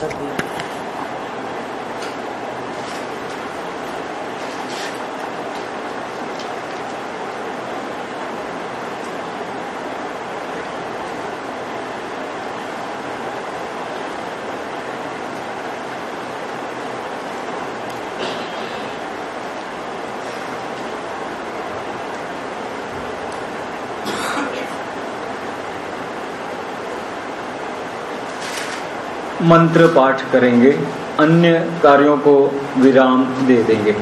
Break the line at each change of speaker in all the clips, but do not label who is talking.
Сардиния. मंत्र पाठ करेंगे, अन्य कार्यों को विराम दे देंगे।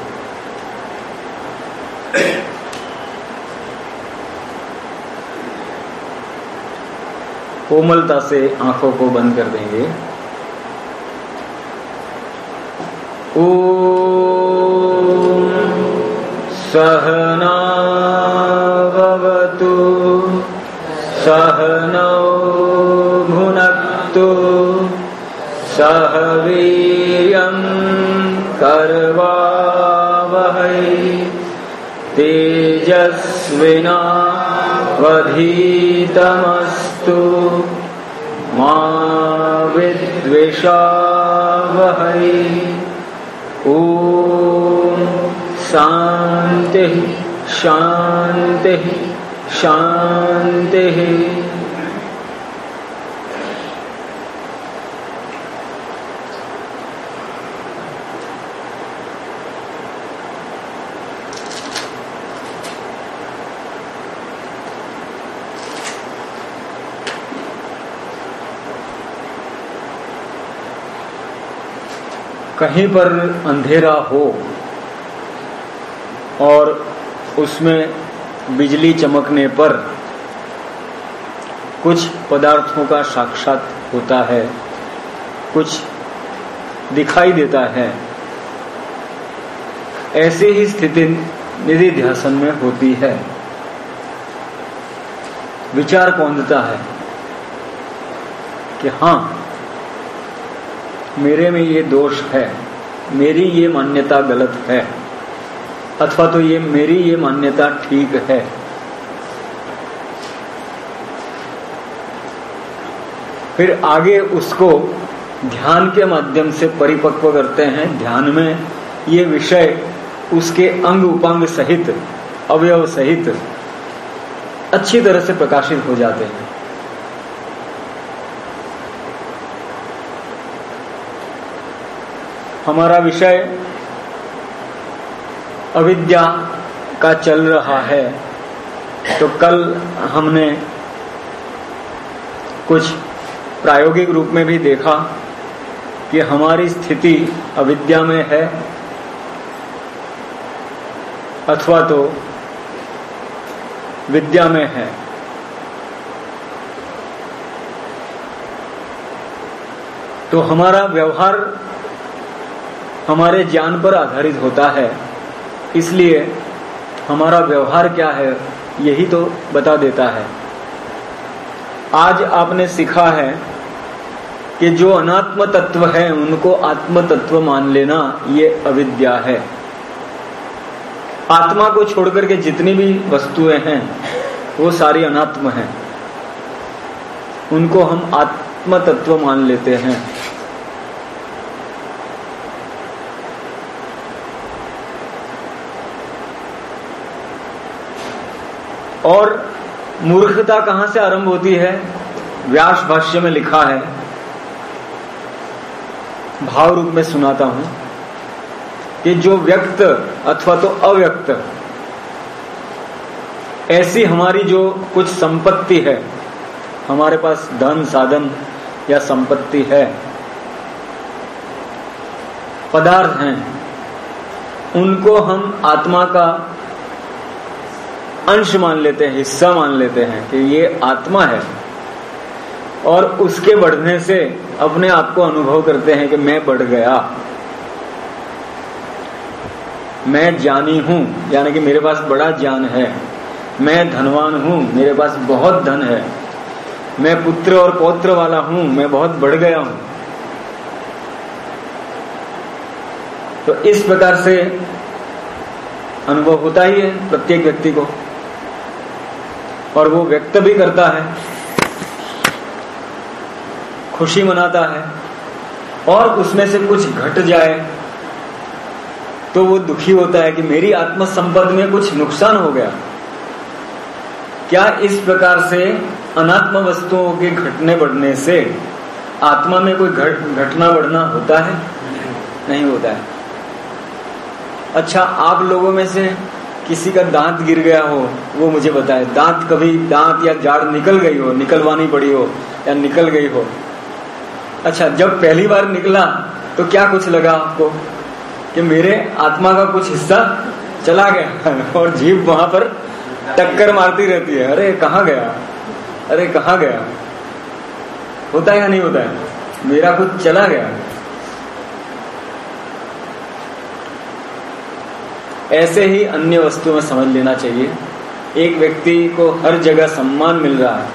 कोमलता से आँखों को बंद कर देंगे। ओ सहनावतु तेजस्विना वधीतमस्तु। मा विद्विषावहै। ॐ शान्तिः शान्तिः शान्तिः। कहीं पर अंधेरा हो और उसमें बिजली चमकने पर कुछ पदार्थों का साक्षात होता है, कुछ दिखाई देता है। ऐसी ही स्थिति निधि ध्यासन में होती है। विचार कौंधता है कि हाँ मेरे में ये दोष है, मेरी ये मान्यता गलत है, अथवा तो ये मेरी ये मान्यता ठीक है। फिर आगे उसको ध्यान के माध्यम से परिपक्व करते हैं। ध्यान में ये विषय उसके अंग उपांग सहित, अवयव सहित अच्छी तरह से प्रकाशित हो जाते हैं। हमारा विषय अविद्या का चल रहा है। तो कल हमने कुछ प्रायोगिक रूप में भी देखा कि हमारी स्थिति अविद्या में है अथवा तो विद्या में है। तो हमारा व्यवहार हमारे ज्ञान पर आधारित होता है। इसलिए हमारा व्यवहार क्या है, यही तो बता देता है। आज आपने सीखा है कि जो अनात्म तत्व है, उनको आत्म तत्व मान लेना, ये अविद्या है। आत्मा को छोड़कर के जितनी भी वस्तुएँ हैं, वो सारी अनात्म हैं। उनको हम आत्म तत्व मान लेते हैं। और मूर्खता कहाँ से आरंभ होती है? व्यास भाष्य में लिखा है। भाव रूप में सुनाता हूँ कि जो व्यक्त अथवा तो अव्यक्त, ऐसी हमारी जो कुछ संपत्ति है, हमारे पास धन, साधन या संपत्ति है, पदार्थ हैं, उनको हम आत्मा का अंश मान लेते हैं, हिस्सा मान लेते हैं कि ये आत्मा है। और उसके बढ़ने से अपने आप को अनुभव करते हैं कि मैं बढ़ गया। मैं ज्ञानी हूँ, यानी कि मेरे पास बड़ा ज्ञान है। मैं धनवान हूँ, मेरे पास बहुत धन है। मैं पुत्र और पौत्र वाला हूँ, मैं बहुत बढ़ गया हूँ। तो इस प्रकार से अनुभव होता ही है प्रत्येक व्यक्ति को। और वो व्यक्त भी करता है खुशी मनाता है और उसमें से कुछ घट जाए तो वो दुखी होता है कि मेरी आत्म संपद में कुछ नुकसान हो गया। क्या इस प्रकार से अनात्म वस्तुओं के घटने बढ़ने से आत्मा में कोई घट घटना बढ़ना होता है? नहीं होता है। अच्छा आप लोगों में से किसी का दांत गिर गया हो, वो मुझे बताए, दांत कभी, दांत या जाड़ निकल गई हो, निकलवानी पड़ी हो या निकल गई हो? अच्छा जब पहली बार निकला तो क्या कुछ लगा आपको? कि मेरे आत्मा का कुछ हिस्सा चला गया और जीव वहाँ पर टक्कर मारती रहती है। अरे, कहा गया? अरे, कहा गया? होता है या नहीं होता है? मेरा कुछ चला गया? ऐसे ही अन्य वस्तु में समझ लेना चाहिए। एक व्यक्ति को हर जगह सम्मान मिल रहा है।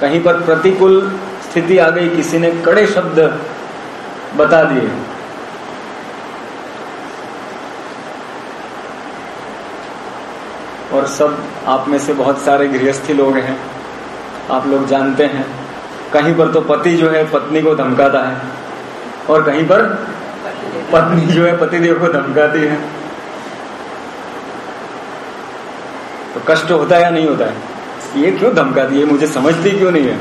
कहीं पर प्रतिकूल स्थिति आ गई किसी ने कड़े शब्द बता दिए। और सब आप में से बहुत सारे गृहस्थी लोग हैं। आप लोग जानते हैं। कहीं पर तो पति जो है पत्नी को धमकाता है। और कहीं पर पत्नी जो है पतिदेव को धमकाती है। तो कष्ट होता है या नहीं होता है? ये क्यों धमकाती है मुझे समझती क्यों नहीं है?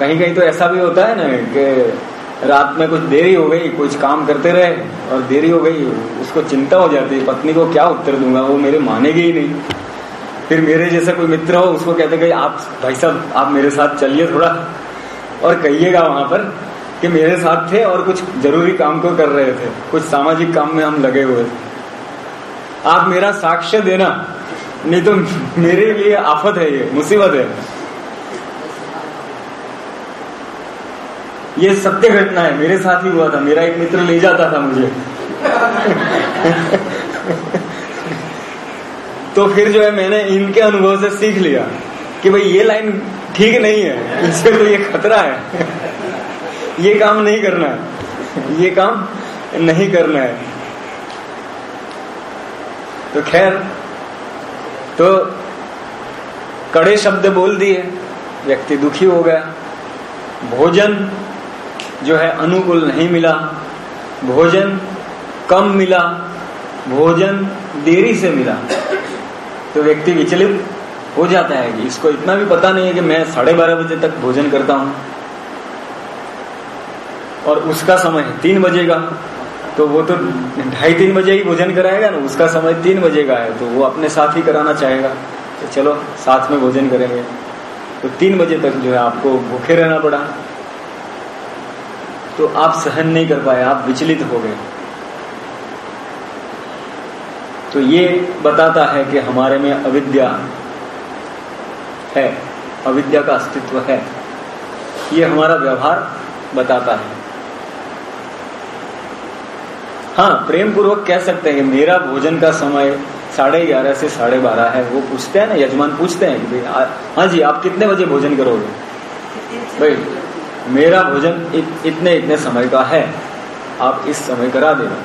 कहीं कहीं तो ऐसा भी होता है ना कि रात में कुछ देरी हो गई, कुछ काम करते रहे और देरी हो गई, उसको चिंता हो जाती है, पत्नी को क्या उत्तर दूँगा? वो मेरे मानेगी ही नहीं। फिर मेरे जैसा कोई मित्र हो, उसको कहते कि आप भाई साहब, आप मेरे साथ चलिए थोड़ा और कहिएगा वहाँ पर कि मेरे साथ थे और कुछ ज़रूरी काम को कर रहे थे, कुछ सामाजिक काम में हम लगे हुए थे। आप मेरा साक्ष्य देना। नहीं तो मेरे लिए आफत है ये, मुसीबत है। ये सत्य घटना है, मेरे साथ ही हुआ था, मेरा एक मित्र ले जाता था मुझे। तो फिर जो है मैंने इनके अनुभव से सीख लिया कि भाई ये लाइन ठीक नहीं है, इससे तो ये खतरा है। ये काम नहीं करना है, ये काम नहीं करना है। तो खैर तो कड़े शब्द बोल दिए, व्यक्ति दुखी हो गया। भोजन जो है अनुकूल नहीं मिला, भोजन कम मिला, भोजन देरी से मिला तो व्यक्ति विचलित हो जाता है कि इसको इतना भी पता नहीं है कि मैं साढ़े बारह बजे तक भोजन करता हूँ। और उसका समय तीन बजे का तो वो तो ढाई तीन बजे ही भोजन कराएगा ना, उसका समय तीन बजे का है तो वो अपने साथ ही कराना चाहेगा। तो चलो, साथ में भोजन करेंगे। तो तीन बजे तक जो है आपको भूखे रहना पड़ा। तो आप सहन नहीं कर पाए, आप विचलित हो गए। तो ये बताता है कि हमारे में अविद्या है, अविद्या का अस्तित्व है। ये हमारा व्यवहार बताता है। हाँ प्रेम पूर्वक कह सकते हैं मेरा भोजन का समय साढ़े ग्यारह से साढ़े बारह है। वो पूछते हैं ना यजमान पूछते हैं कि भाई हाँ जी आप कितने बजे भोजन करोगे? भाई मेरा भोजन इत, इतने इतने समय का है आप इस समय करा देना।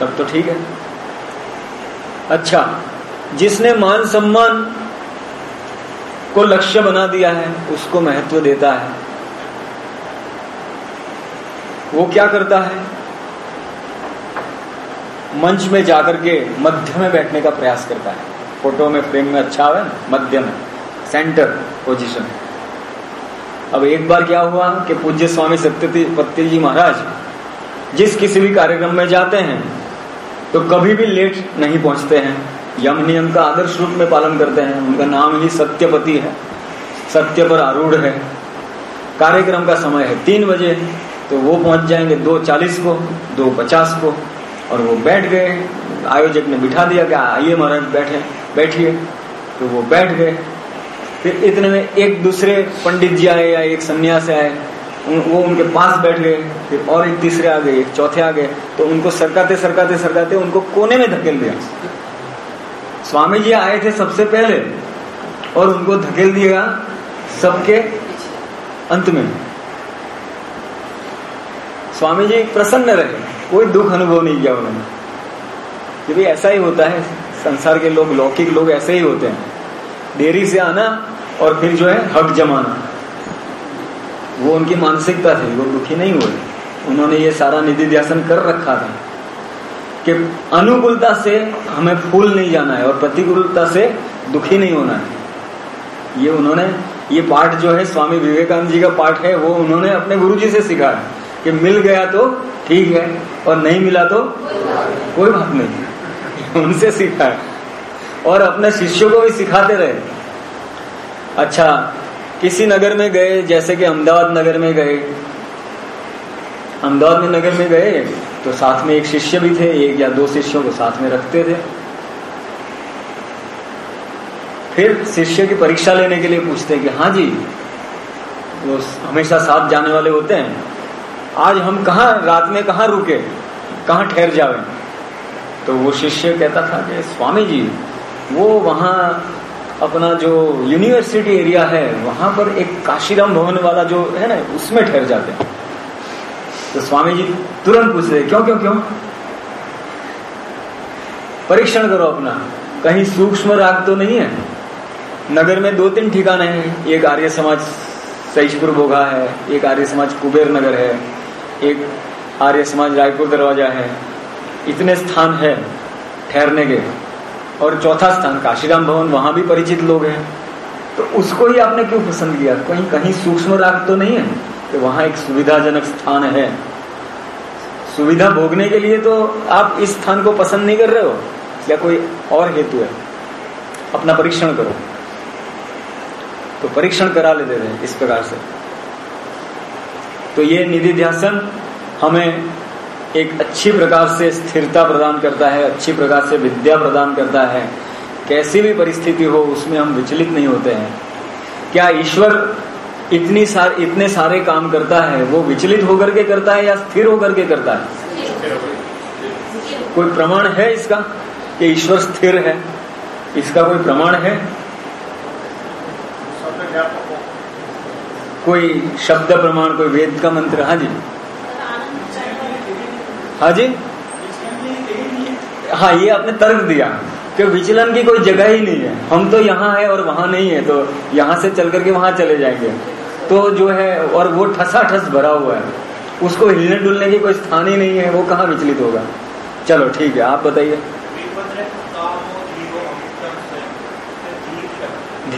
तब तो ठीक है। अच्छा जिसने मान सम्मान को लक्ष्य बना दिया है उसको महत्व देता है। वो क्या करता है? मंच में जाकर के मध्य में बैठने का प्रयास करता है। फ़ोटो में फ्रेम में अच्छा है, मध्य में। सेंटर पोजीशन अब एक बार क्या हुआ कि पूज्य स्वामी सत्यपति जी महाराज, जिस किसी भी कार्यक्रम में जाते हैं तो कभी भी लेट नहीं पहुँचते हैं। यम नियम का आदर्श रूप में पालन करते हैं। उनका नाम ही सत्यपति है। सत्य पर आरूढ़ है। कार्यक्रम का समय है तीन बजे तो वो पहुँच जाएँगे दो चालीस को, दो पचास को। और वो बैठ गए। आयोजक ने बिठा दिया कि आइए महाराज, बैठे, बैठिए। तो वो बैठ गए। फिर इतने में एक दूसरे पंडित जी आए या एक सन्यास आए। वो उनके पास बैठ गए। फिर और एक तीसरे आ गए, एक चौथे आ गए। तो उनको सरकाते सरकाते सरकाते उनको कोने में धकेल दिया। स्वामी जी आए थे सबसे पहले और उनको धकेल दिया सबके अंत में। स्वामी जी प्रसन्न रहे। कोई दुख अनुभव नहीं किया उन्होंने। कि भाई ऐसा ही होता है, संसार के लोग, लौकिक लोग ऐसे ही होते हैं। देरी से आना और फिर जो है, हक जमाना। वो उनकी मानसिकता थी, वो दुखी नहीं हुए। उन्होंने ये सारा निधि ध्यान कर रखा था कि अनुकूलता से हमें फूल नहीं जाना है और प्रतिकूलता से दुखी नहीं होना है। ये उन्होंने, ये पाठ जो है, स्वामी विवेकानंद जी का पाठ है, वो उन्होंने अपने गुरु जी से सीखा है। कि मिल गया तो ठीक है, और नहीं मिला तो कोई बात नहीं। उनसे सीखा है। और अपने शिष्यों को भी सिखाते रहे। अच्छा किसी नगर में गए, जैसे कि अहमदाबाद नगर में गए। अहमदाबाद में नगर में गए तो साथ में एक शिष्य भी थे, एक या दो शिष्यों को साथ में रखते थे। फिर शिष्य की परीक्षा लेने के लिए पूछते हैं कि हाँ जी, वो हमेशा साथ जाने वाले होते हैं। आज हम कहा, रात में कहा रुके? कहा ठहर जावे? तो वो शिष्य कहता था कि, स्वामी जी, वो वहाँ अपना जो यूनिवर्सिटी एरिया है, वहाँ पर एक काशीराम भवन वाला जो है ना, उसमें ठहर जाते हैं। तो स्वामी जी तुरंत पूछ रहे, क्यों क्यों क्यों? परीक्षण करो अपना, कहीं सूक्ष्म राग तो नहीं है? नगर में दो तीन ठिकाने हैं, एक आर्य समाज सईशपुर बोगा है, एक आर्य समाज कुबेर नगर है एक आर्य समाज रायपुर दरवाज़ा है। इतने स्थान है ठहरने के। और चौथा स्थान काशीराम भवन, वहाँ भी परिचित लोग हैं। तो उसको ही आपने क्यों पसंद किया? कहीं कहीं सूक्ष्म राग तो नहीं है? कि वहाँ एक सुविधाजनक स्थान है। सुविधा भोगने के लिए तो आप इस स्थान को पसंद नहीं कर रहे हो? या कोई और हेतु है? अपना परीक्षण करो। तो परीक्षण करा लेते थे इस प्रकार से। तो ये निधि ध्यान हमें एक अच्छी प्रकार से स्थिरता प्रदान करता है, अच्छी प्रकार से विद्या प्रदान करता है। कैसी भी परिस्थिति हो, उसमें हम विचलित नहीं होते हैं। क्या ईश्वर इतनी सार, इतने सारे काम करता है, वो विचलित होकर के करता है या स्थिर होकर के करता है? कोई प्रमाण है इसका कि ईश्वर स्थिर है? इसका कोई प्रमाण है? कोई शब्द प्रमाण, कोई वेद का मंत्र? हाँ जी। हाँ जी। हाँ ये आपने तर्क दिया। कि विचलन की कोई जगह ही नहीं है। हम तो यहाँ है और वहाँ नहीं है तो यहाँ से चल करके वहाँ चले जाएँगे। तो जो है, और वो ठसा ठस भरा हुआ है। उसको हिलने डुलने की कोई स्थान ही नहीं है। वो कहाँ विचलित होगा? चलो, ठीक है, आप बताइए।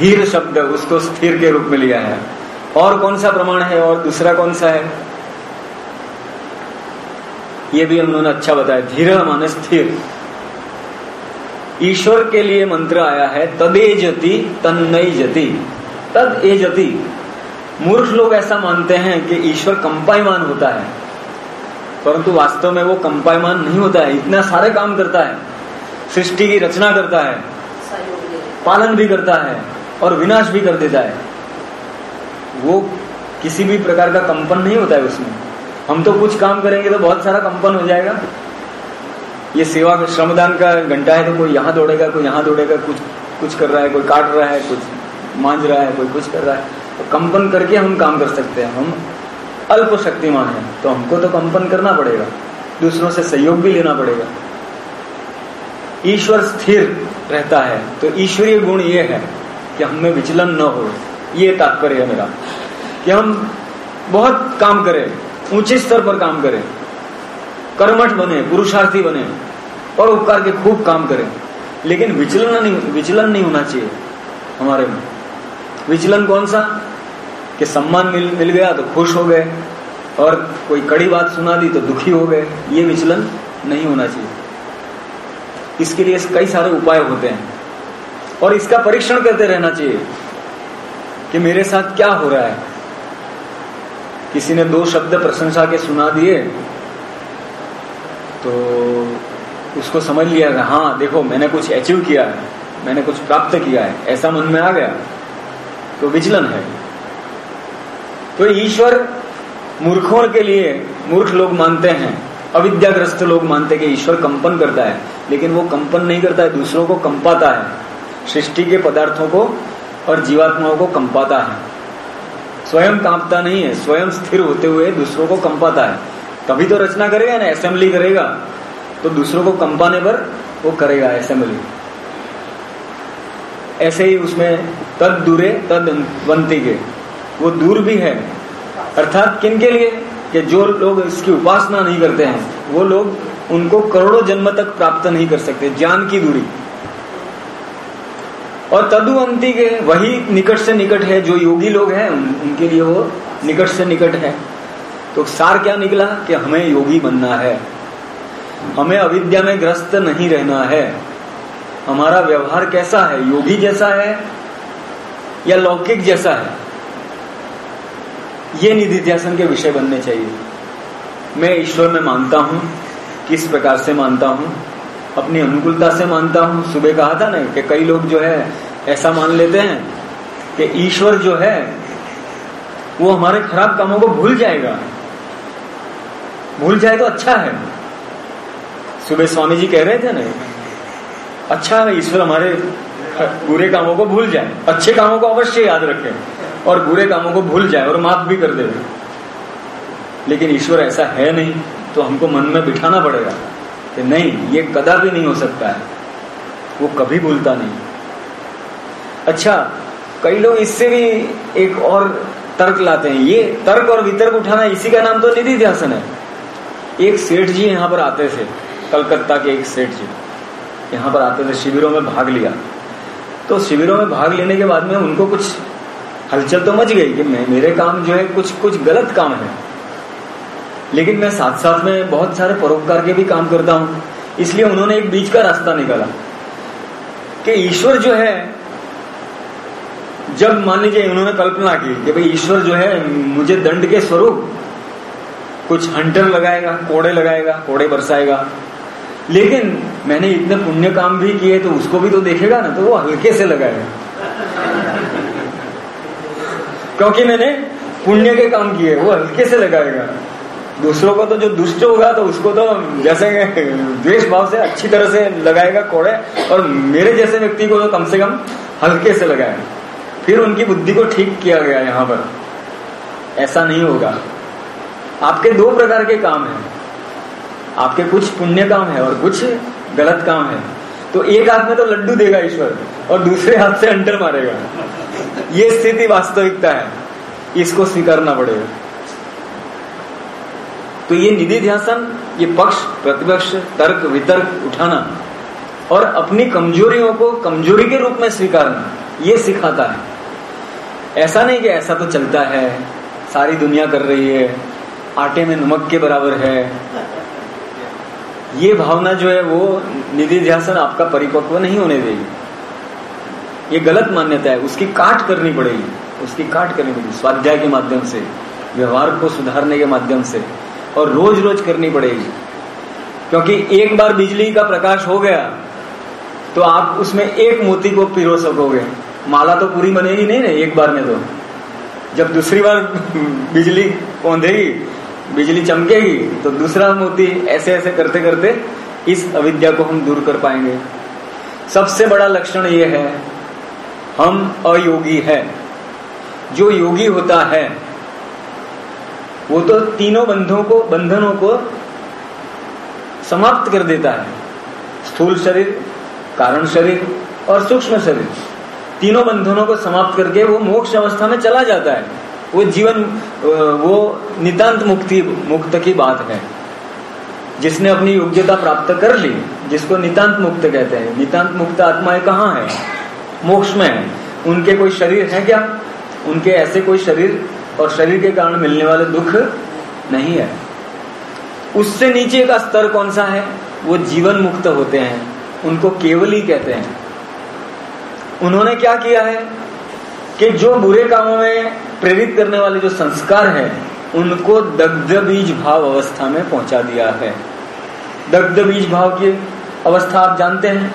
धीर शब्द, उसको स्थिर के रूप में लिया है। और कौन सा प्रमाण है और दूसरा कौन सा है? ये भी उन्होंने अच्छा बताया। धीर माने स्थिर। ईश्वर के लिए मंत्र आया है तदे जति तन्नई जति तद ए जति मूर्ख लोग ऐसा मानते हैं कि ईश्वर कंपायमान होता है। परंतु वास्तव में वो कंपायमान नहीं होता है। इतना सारे काम करता है। सृष्टि की रचना करता है। पालन भी करता है और विनाश भी कर देता है। वो किसी भी प्रकार का कंपन नहीं होता है उसमें। हम तो कुछ काम करेंगे तो बहुत सारा कंपन हो जाएगा। ये सेवा श्रमदान का घंटा है तो कोई यहाँ दौड़ेगा, कोई यहाँ दौड़ेगा, कुछ कुछ कर रहा है, कोई काट रहा है, कुछ मांझ रहा है, कोई कुछ कर रहा है। तो कंपन करके हम काम कर सकते हैं। हम अल्प शक्तिमान है तो हमको तो कंपन करना पड़ेगा। दूसरों से सहयोग भी लेना पड़ेगा। ईश्वर स्थिर रहता है तो ईश्वरीय गुण ये है कि हमें विचलन न हो। ये तात्पर्य है मेरा, कि हम बहुत काम करें, ऊँचे स्तर पर काम करें, कर्मठ बने, पुरुषार्थी बने, और उपकार के खूब काम करें। लेकिन विचलन नहीं विचलन नहीं होना चाहिए हमारे में। विचलन कौन सा? कि सम्मान मिल मिल गया तो खुश हो गए, और कोई कड़ी बात सुना दी तो दुखी हो गए। ये विचलन नहीं होना चाहिए। इसके लिए कई सारे उपाय होते हैं, और इसका परीक्षण करते रहना चाहिए। कि मेरे साथ क्या हो रहा है? किसी ने दो शब्द प्रशंसा के सुना दिए तो उसको समझ लिया कि हाँ देखो, मैंने कुछ अचीव किया है, मैंने कुछ प्राप्त किया है, ऐसा मन में आ गया तो विचलन है। तो ईश्वर मूर्खों के लिए मूर्ख लोग मानते हैं, अविद्याग्रस्त लोग मानते हैं कि ईश्वर कंपन करता है, लेकिन वो कंपन नहीं करता है, दूसरों को कंपाता है, सृष्टि के पदार्थों को और जीवात्माओं को कंपाता है। स्वयं कांपता नहीं है, स्वयं स्थिर होते हुए दूसरों को कंपाता है। तभी तो रचना करेगा ना असेंबली करेगा। तो दूसरों को कंपाने पर वो करेगा असेंबली ऐसे ही उसमें तद दूरे, तद वंती के। वो दूर भी है। अर्थात किन के लिए? कि जो लोग इसकी उपासना नहीं करते हैं, वो लोग उनको करोड़ों जन्म तक प्राप्त नहीं कर सकते, ज्ञान की दूरी। और तदुअंती के वही निकट से निकट है जो योगी लोग हैं उन, उनके लिए वो निकट से निकट है। तो सार क्या निकला कि हमें योगी बनना है। हमें अविद्या में ग्रस्त नहीं रहना है। हमारा व्यवहार कैसा है? योगी जैसा है या लौकिक जैसा है? ये निधिध्यासन के विषय बनने चाहिए। मैं ईश्वर में मानता हूँ किस प्रकार से मानता हूँ अपनी अनुकूलता से मानता हूँ। सुबह कहा था ना कि कई लोग जो है, ऐसा मान लेते हैं कि ईश्वर जो है, वो हमारे खराब कामों को भूल जाएगा। भूल जाए तो अच्छा है। सुबह स्वामी जी कह रहे थे ना अच्छा है ईश्वर हमारे बुरे कामों को भूल जाए। अच्छे कामों को अवश्य याद रखें और बुरे कामों को भूल जाए और माफ़ भी कर दे। लेकिन ईश्वर ऐसा है नहीं तो हमको मन में बिठाना पड़ेगा। कि नहीं, ये कदापि नहीं हो सकता है। वो कभी भूलता नहीं। अच्छा कई लोग इससे भी एक और तर्क लाते हैं। ये तर्क और वितर्क उठाना इसी का नाम तो निधि ध्यासन है। एक सेठ जी यहाँ पर आते थे, कलकत्ता के एक सेठ जी। यहाँ पर आते थे, शिविरों में भाग लिया। तो शिविरों में भाग लेने के बाद में उनको कुछ हलचल तो मच गई कि मेरे काम जो है कुछ कुछ गलत काम है। लेकिन मैं साथ साथ में बहुत सारे परोपकार के भी काम करता हूँ। इसलिए उन्होंने एक बीच का रास्ता निकाला कि ईश्वर जो है, जब मान लीजिए उन्होंने कल्पना की कि भाई ईश्वर जो है, मुझे दंड के स्वरूप कुछ हंटर लगाएगा, कोड़े लगाएगा, कोड़े बरसाएगा। लेकिन मैंने इतने पुण्य काम भी किए तो उसको भी तो देखेगा ना तो वो हल्के से लगाएगा। क्योंकि मैंने पुण्य के काम किए, वो हल्के से लगाएगा। दूसरों को तो जो दुष्ट होगा तो उसको तो जैसे द्वेष भाव से अच्छी तरह से लगाएगा कोड़े और मेरे जैसे व्यक्ति को तो कम से कम हल्के से लगाएगा फिर उनकी बुद्धि को ठीक किया गया यहाँ पर। ऐसा नहीं होगा। आपके दो प्रकार के काम हैं। आपके कुछ पुण्य काम है और कुछ गलत काम है। तो एक हाथ में तो लड्डू देगा ईश्वर और दूसरे हाथ से अंटर मारेगा। ये स्थिति वास्तविकता है। इसको स्वीकारना पड़ेगा। तो ये निधि ध्यासन ये पक्ष, प्रतिपक्ष, तर्क, वितर्क, उठाना, और अपनी कमजोरियों को कमज़ोरी के रूप में स्वीकारना, ये सिखाता है। ऐसा नहीं कि ऐसा तो चलता है, सारी दुनिया कर रही है, आटे में नमक के बराबर है। ये भावना जो है वो निधि ध्यासन आपका परिपक्व नहीं होने देगी। ये गलत मान्यता है, उसकी काट करनी पड़ेगी, उसकी काट करनी पड़ेगी, स्वाध्याय के माध्यम से, व्यवहार को सुधारने के माध्यम से। और रोज रोज करनी पड़ेगी। क्योंकि एक बार बिजली का प्रकाश हो गया तो आप उसमें एक मोती को पिरो सकोगे। माला तो पूरी बनेगी नहीं ना एक बार में तो। जब दूसरी बार बिजली पौधेगी बिजली चमकेगी तो दूसरा मोती ऐसे ऐसे करते करते इस अविद्या को हम दूर कर पाएँगे। सबसे बड़ा लक्षण ये है, हम अयोगी है। जो योगी होता है वो तो तीनों बंधों को, बंधनों को समाप्त कर देता है। स्थूल शरीर, कारण शरीर और सूक्ष्म शरीर। तीनों बंधनों को समाप्त करके वो मोक्ष अवस्था में चला जाता है। वो जीवन, वो नितांत मुक्ति, मुक्त की बात है। जिसने अपनी योग्यता प्राप्त कर ली, जिसको नितांत मुक्त कहते हैं। नितांत मुक्त आत्माएँ कहाँ है? मोक्ष में है। उनके कोई शरीर है क्या? उनके ऐसे कोई शरीर और शरीर के कारण मिलने वाले दुख नहीं है। उससे नीचे का स्तर कौन सा है? वो जीवन मुक्त होते हैं। उनको केवल ही कहते हैं। उन्होंने क्या किया है? कि जो बुरे कामों में प्रेरित करने वाले जो संस्कार हैं उनको दग्ध बीज भाव अवस्था में पहुँचा दिया है। दग्ध बीज भाव की अवस्था आप जानते हैं?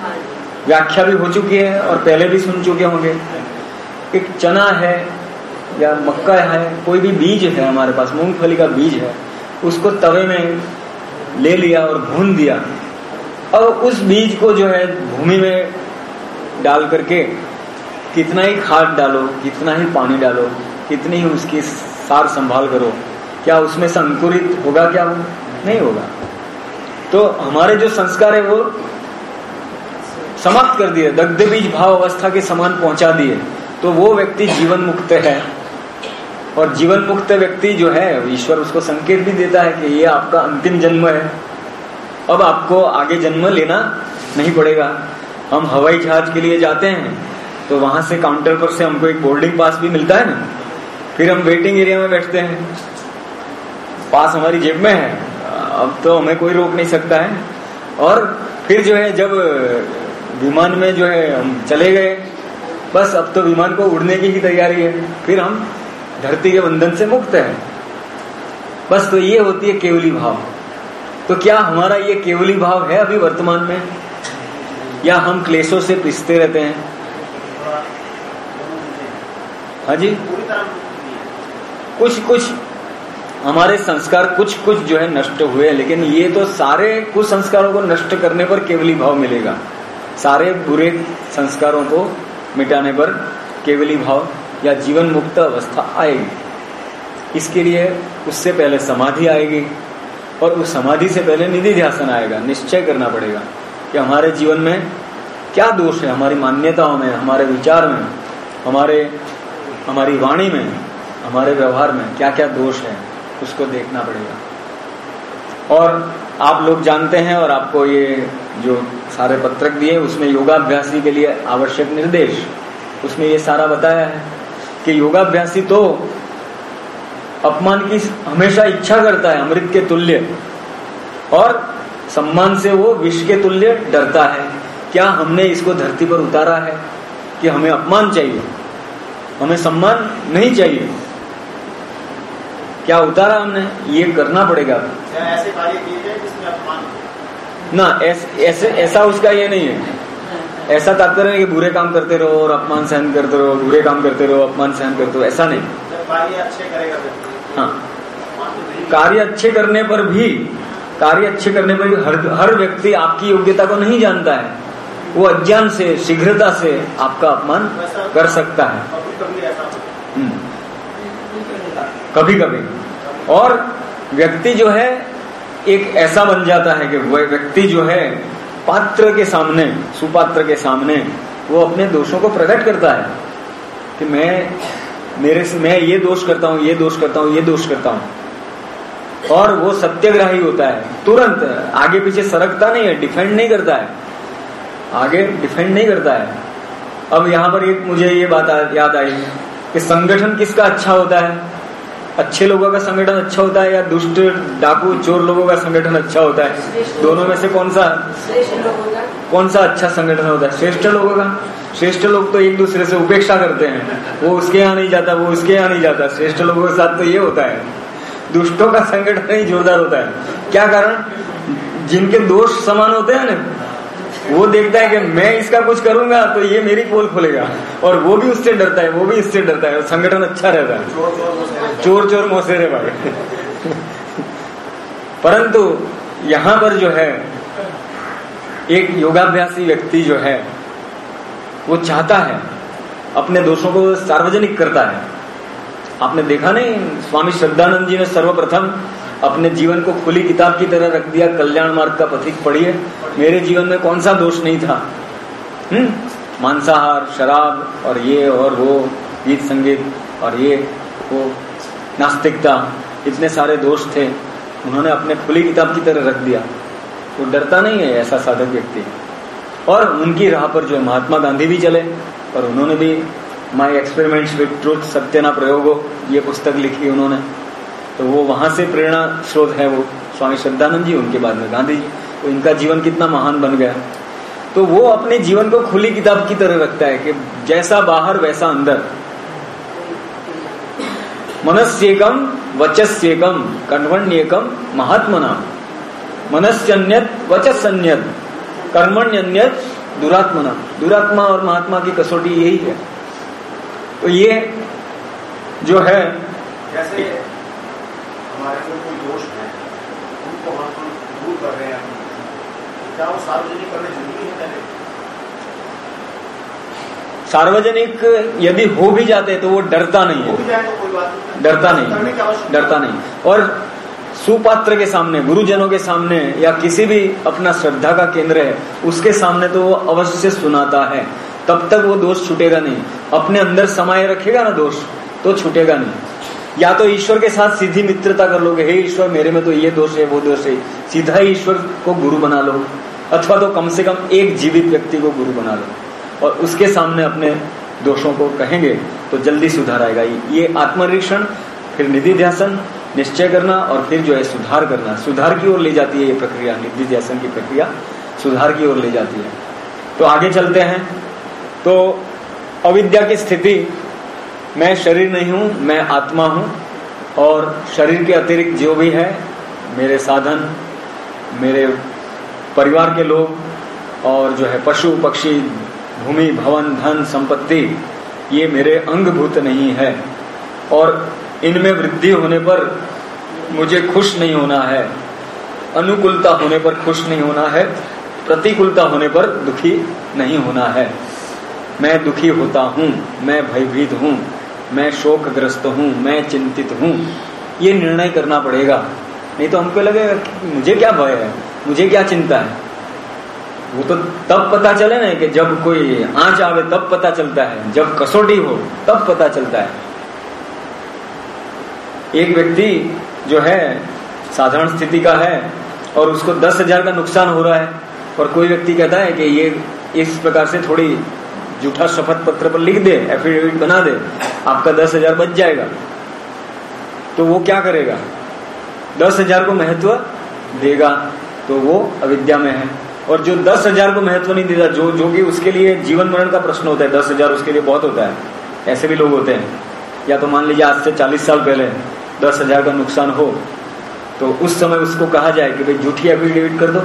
व्याख्या भी हो चुकी है और पहले भी सुन चुके होंगे। एक चना है या मक्का है, कोई भी बीज है हमारे पास, मूंगफली का बीज है, उसको तवे में ले लिया और भून दिया। और उस बीज को जो है भूमि में डाल करके कितना ही खाद डालो, कितना ही पानी डालो, कितनी ही उसकी सार संभाल करो, क्या उसमें से अंकुरित होगा क्या? वो नहीं होगा। तो हमारे जो संस्कार है वो समाप्त कर दिए, दग्ध बीज भाव अवस्था के समान पहुँचा दिए। तो वो व्यक्ति जीवन मुक्त है। और जीवन मुक्त व्यक्ति जो है, ईश्वर उसको संकेत भी देता है कि ये आपका अंतिम जन्म है। अब आपको आगे जन्म लेना नहीं पड़ेगा। हम हवाई जहाज़ के लिए जाते हैं तो वहाँ से काउंटर पर से हमको एक बोर्डिंग पास भी मिलता है ना? फिर हम वेटिंग एरिया में बैठते हैं। पास हमारी जेब में है। अब तो हमें कोई रोक नहीं सकता है। और फिर जो है, जब विमान में जो है, हम चले गए, बस अब तो विमान को उड़ने की ही तैयारी है। फिर हम धरती के बंधन से मुक्त है। बस तो ये होती है केवली भाव। तो क्या हमारा ये केवली भाव है अभी वर्तमान में? या हम क्लेशों से पिसते रहते हैं? हाँ जी। कुछ कुछ हमारे संस्कार कुछ कुछ जो है नष्ट हुए लेकिन ये तो सारे कुछ संस्कारों को नष्ट करने पर केवली भाव मिलेगा। सारे बुरे संस्कारों को मिटाने पर केवली भाव या जीवन मुक्त अवस्था आएगी। इसके लिए उससे पहले समाधि आएगी और उस समाधि से पहले निधि ध्यासन आएगा। निश्चय करना पड़ेगा कि हमारे जीवन में क्या दोष है, हमारी मान्यताओं में, हमारे विचार में, हमारे, हमारी वाणी में, हमारे व्यवहार में क्या क्या दोष है, उसको देखना पड़ेगा। और आप लोग जानते हैं और आपको ये जो सारे पत्रक दिए, उसमें योगाभ्यासी के लिए आवश्यक निर्देश, उसमें ये सारा बताया है। कि योगाभ्यासी तो अपमान की हमेशा इच्छा करता है अमृत के तुल्य। और सम्मान से वो विष के तुल्य डरता है क्या हमने इसको धरती पर उतारा है कि हमें अपमान चाहिए? हमें सम्मान नहीं चाहिए। क्या उतारा हमने? ये करना पड़ेगा।
ऐसे कार्य किए जिसमें अपमान
ना ऐसे ऐसा उसका ये नहीं है। ऐसा तात्पर्य है कि बुरे काम करते रहो और अपमान सहन करते रहो बुरे काम करते रहो अपमान सहन करते रहो ऐसा नहीं।
कार्य अच्छे करेगा
हाँ। कार्य अच्छे करने पर भी कार्य अच्छे करने पर भी हर हर व्यक्ति आपकी योग्यता को नहीं जानता है। वो अज्ञान से शीघ्रता से आपका अपमान कर सकता है। हम्म। कभी कभी और व्यक्ति जो है एक ऐसा बन जाता है कि वह व्यक्ति जो है पात्र के सामने, सुपात्र के सामने, वो अपने दोषों को प्रकट करता है कि मैं, मेरे से, मैं ये दोष करता हूँ, ये दोष करता हूँ, ये दोष करता हूँ। और वो सत्यग्राही होता है, तुरंत आगे पीछे सरकता नहीं है, डिफेंड नहीं करता है। आगे डिफेंड नहीं करता है। अब यहाँ पर एक मुझे ये बात याद आई कि संगठन किसका अच्छा होता है? अच्छे लोगों का संगठन अच्छा होता है या दुष्ट डाकू चोर लोगों का संगठन अच्छा होता है? दोनों में से कौन सा? कौन सा अच्छा संगठन होता है? श्रेष्ठ लोगों का? श्रेष्ठ लोग तो एक दूसरे से उपेक्षा करते हैं। वो उसके यहाँ नहीं जाता वो उसके यहाँ नहीं जाता। श्रेष्ठ लोगों के साथ तो ये होता है। दुष्टों का संगठन ही जोरदार होता है। क्या कारण? जिनके दोष समान होते हैं ना वो देखता है कि मैं इसका कुछ करूँगा तो ये मेरी पोल खोलेगा। और वो भी उससे डरता है, वो भी इससे डरता है। संगठन अच्छा रहता है। चोर चोर मोसेरे भाई। परंतु यहाँ पर जो है, एक योगाभ्यासी व्यक्ति जो है, वो चाहता है, अपने दोषों को सार्वजनिक करता है। आपने देखा नहीं, स्वामी श्रद्धानंद जी ने सर्वप्रथम अपने जीवन को खुली किताब की तरह रख दिया, कल्याण मार्ग का पथिक पढ़िए। मेरे जीवन में कौन सा दोष नहीं था? हम्म? मांसाहार, शराब और ये और वो, गीत संगीत और ये, वो, नास्तिकता, इतने सारे दोष थे। उन्होंने अपने खुली किताब की तरह रख दिया। वो डरता नहीं है ऐसा साधक व्यक्ति। और उनकी राह पर जो महात्मा गांधी भी चले और उन्होंने भी माई एक्सपेरिमेंट्स विद ट्रूथ सत्यना प्रयोगो, ये पुस्तक लिखी उन्होंने। तो वो वहाँ से प्रेरणा स्रोत है वो स्वामी श्रद्धानंद जी, उनके बाद में गांधी जी। तो इनका जीवन कितना महान बन गया। तो वो अपने जीवन को खुली किताब की तरह रखता है कि जैसा बाहर, वैसा अंदर। मनस्येकम वचस्येकम कण्वण्येकम महात्मना। मनस्यन्यत वचस्यन्यत कर्मण्यन्यत दुरात्मना। दुरात्मा और महात्मा की कसौटी यही है। तो ये जो है
जैसे हमारे अंदर कोई दोष है उनको हम दूर कर रहे हैं क्या वो सार्वजनिक करने ज़रूरी है पहले
सार्वजनिक यदि हो भी जाते तो वो डरता नहीं
है तो
डरता नहीं डरता नहीं और सुपात्र के सामने गुरुजनों के सामने या किसी भी अपना श्रद्धा का केंद्र है उसके सामने तो वो अवश्य सुनाता है। तब तक वो दोष छूटेगा नहीं। अपने अंदर समाये रखेगा ना दोष तो छूटेगा नहीं। या तो ईश्वर के साथ सीधी मित्रता कर लोगे, हे ईश्वर, मेरे में तो ये दोष है, वो दोष है। सीधा ही ईश्वर को गुरु बना लो, अथवा तो कम से कम एक जीवित व्यक्ति को गुरु बना लो। और उसके सामने अपने दोषों को कहेंगे तो जल्दी सुधार आएगा। ये आत्मनिरीक्षण, फिर निधि ध्यासन निश्चय करना और फिर जो है सुधार करना। सुधार की ओर ले जाती है ये प्रक्रिया निधि ध्यासन की प्रक्रिया सुधार की ओर ले जाती है। तो आगे चलते हैं। तो अविद्या की स्थिति मैं शरीर नहीं हूँ, मैं आत्मा हूँ, और शरीर के अतिरिक्त जो भी है, मेरे साधन, मेरे परिवार के लोग, और जो है पशु, पक्षी, भूमि, भवन, धन, संपत्ति, ये मेरे अंगभूत नहीं है। और इनमें वृद्धि होने पर मुझे खुश नहीं होना है, अनुकूलता होने पर खुश नहीं होना है, प्रतिकूलता होने पर दुखी नहीं होना है। मैं दुखी होता हूँ, मैं भयभीत हूँ। मैं शोकग्रस्त हूँ, मैं चिंतित हूँ। ये निर्णय करना पड़ेगा। नहीं तो हमको लगेगा मुझे क्या भय है? मुझे क्या चिंता है? वो तो तब पता चले ना कि जब कोई आँच आवे तब पता चलता है। जब कसौटी हो, तब पता चलता है। एक व्यक्ति जो है, साधारण स्थिति का है और उसको दस हज़ार का नुकसान हो रहा है और कोई व्यक्ति कहता है कि ये इस प्रकार से थोड़ी जूठा शपथ पत्र पर लिख दे एफिडेविट बना दे, आपका दस हज़ार बच जाएगा। तो वो क्या करेगा? दस हज़ार को महत्व देगा तो वो अविद्या में है। और जो दस हज़ार को महत्व नहीं देता, जो जो कि उसके लिए जीवन मरण का प्रश्न होता है, दस हज़ार उसके लिए बहुत होता है। ऐसे भी लोग होते हैं। या तो मान लीजिए आज से चालीस साल पहले दस हज़ार का नुकसान हो तो उस समय उसको कहा जाए कि भाई झूठी एफिडेविट कर दो,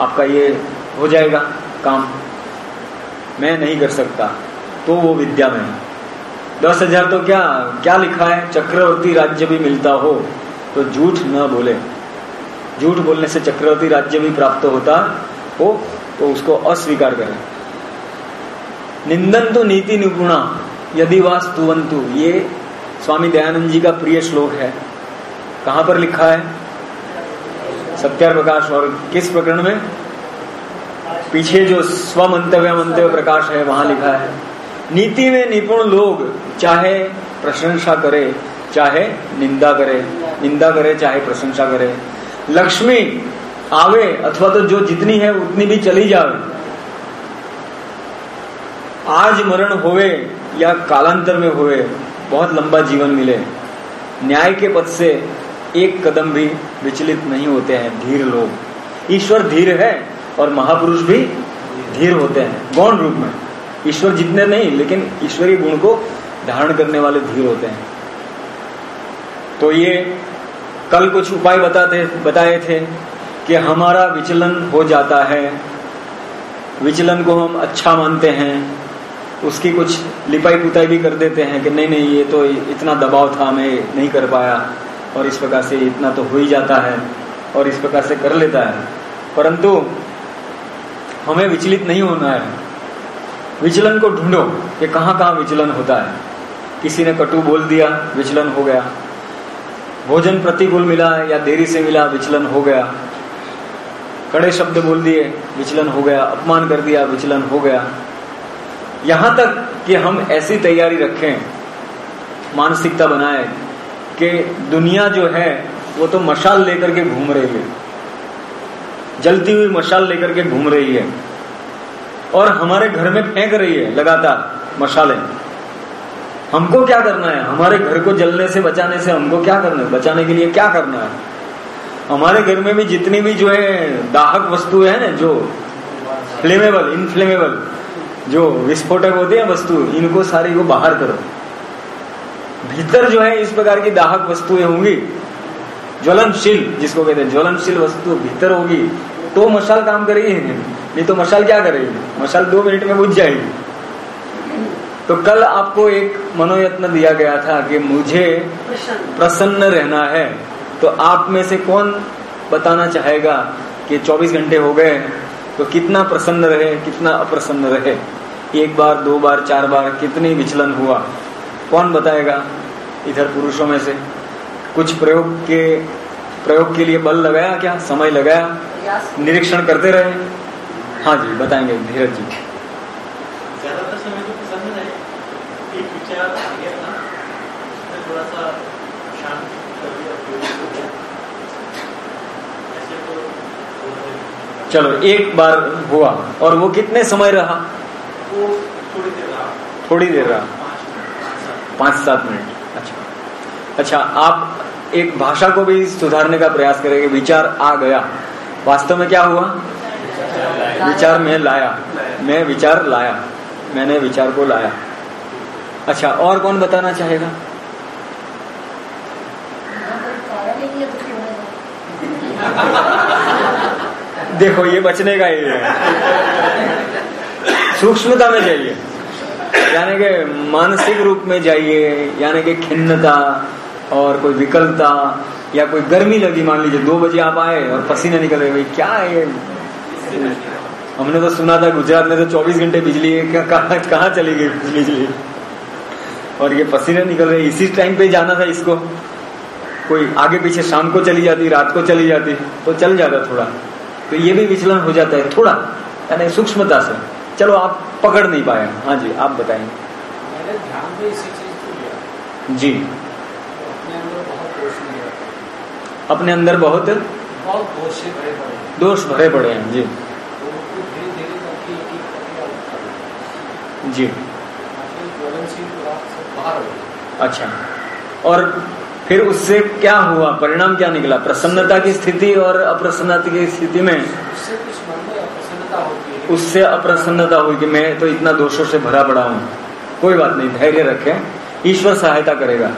आपका ये हो जाएगा काम। मैं नहीं कर सकता। तो वो विद्या में दस हज़ार तो क्या क्या लिखा है? चक्रवर्ती राज्य भी मिलता हो तो झूठ न बोले। झूठ बोलने से चक्रवर्ती राज्य भी प्राप्त होता हो तो उसको अस्वीकार करें। निंदन तो नीति निपुणा, यदि वास्तुवंतु। ये स्वामी दयानंद जी का प्रिय श्लोक है। कहाँ पर लिखा है? सत्यार प्रकाश और किस प्रकरण में? पीछे जो स्व मंतव्य मंतव्य प्रकाश है, वहाँ लिखा है, नीति में निपुण लोग चाहे प्रशंसा करे, चाहे निंदा करे निंदा करे चाहे प्रशंसा करे। लक्ष्मी आवे अथवा तो जो जितनी है, उतनी भी चली जावे। आज मरण होवे या कालांतर में होवे, बहुत लंबा जीवन मिले। न्याय के पद से एक कदम भी विचलित नहीं होते हैं, धीर लोग। ईश्वर धीर है और महापुरुष भी धीर होते हैं, गौण रूप में। ईश्वर जितने नहीं, लेकिन ईश्वरीय गुण को धारण करने वाले धीर होते हैं। तो ये कल कुछ उपाय बताते, बताए थे कि हमारा विचलन हो जाता है। विचलन को हम अच्छा मानते हैं। उसकी कुछ लिपाई पुताई भी कर देते हैं कि नहीं नहीं, ये तो इतना दबाव था, मैं नहीं कर पाया। और इस प्रकार से इतना तो हो ही जाता है और इस प्रकार से कर लेता है। परंतु हमें विचलित नहीं होना है। विचलन को ढूंढो कि कहाँ कहाँ विचलन होता है। किसी ने कटु बोल दिया, विचलन हो गया। भोजन प्रतिकूल मिला या देरी से मिला, विचलन हो गया। कड़े शब्द बोल दिए, विचलन हो गया। अपमान कर दिया, विचलन हो गया। यहाँ तक कि हम ऐसी तैयारी रखें, मानसिकता बनाए कि दुनिया जो है, वो तो मशाल लेकर के घूम रही है। जलती हुई मशाल लेकर के घूम रही है। और हमारे घर में फेंक रही है लगातार मशालें। हमको क्या करना है? हमारे घर को जलने से बचाने से हमको क्या करना है? बचाने के लिए क्या करना है? हमारे घर में भी जितनी भी जो है दाहक वस्तु है ना, जो फ्लेमेबल इनफ्लेमेबल जो विस्फोटक होते हैं वस्तु, इनको सारी को बाहर करो। भीतर जो है इस प्रकार की दाहक वस्तुएँ होंगी ज्वलनशील, जिसको कहते हैं ज्वलनशील वस्तु भीतर होगी तो मशाल काम करेगी नहीं। तो मशाल क्या करेगी? मशाल दो मिनट में बुझ जाएगी। तो कल आपको एक मनोयत्न दिया गया था कि मुझे प्रसन्न रहना है। तो आप में से कौन बताना चाहेगा कि 24 घंटे हो गए तो कितना प्रसन्न रहे, कितना अप्रसन्न रहे? एक बार, दो बार, चार बार कितनी विचलन हुआ? कौन बताएगा इधर पुरुषों में से? कुछ प्रयोग के प्रयोग के लिए बल लगाया क्या? समय लगाया? निरीक्षण करते रहे? हाँ जी बताएँगे धीरज जी।
ज़्यादातर समय तो पसंद है। विचार आ गया था थोड़ा सा शांत कर दिया ऐसे तो
चलो एक बार हुआ और वो कितने समय रहा?
वो थोड़ी देर रहा।
थोड़ी देर रहा।
पाँच
सात मिनट। अच्छा। अच्छा आप एक भाषा को भी सुधारने का प्रयास करेंगे विचार आ गया। वास्तव में क्या हुआ? विचार में लाया। मैं विचार लाया। मैंने विचार को लाया। अच्छा और कौन बताना चाहेगा? देखो, ये बचने का ही है। सूक्ष्मता में जाइए। यानी कि मानसिक रूप में जाइए। यानी कि खिन्नता। और कोई विकलता या कोई गर्मी लगी मान लीजिए दो बजे आप आए और पसीना निकल रहे भाई क्या है? हमने तो सुना था गुजरात में तो 24 घंटे बिजली है क्या कहाँ कहाँ चली गई बिजली? और ये पसीने निकल रहे इसी टाइम पे जाना था इसको। कोई आगे पीछे शाम को चली जाती रात को चली जाती तो चल जाता थोड़ा। तो ये भी विचलन हो जाता है थोड़ा यानी सूक्ष्मता से। चलो आप पकड़ नहीं पाए। हाँ जी आप बताएँ।
मैंने ध्यान में इसी चीज़ को लिया।
जी
तो अपने अंदर बहुत दोष नहीं रहते
अपने अंदर बहुत
दोष भरे पड़े हैं।
जी।
तो।
जी। अच्छा। और फिर उससे क्या हुआ? परिणाम क्या निकला? प्रसन्नता की स्थिति और अप्रसन्नता की स्थिति में?
उससे अप्रसन्नता
हुई कि मैं तो इतना दोषों से भरा पड़ा हूँ। कोई बात नहीं धैर्य रखें। ईश्वर सहायता करेगा।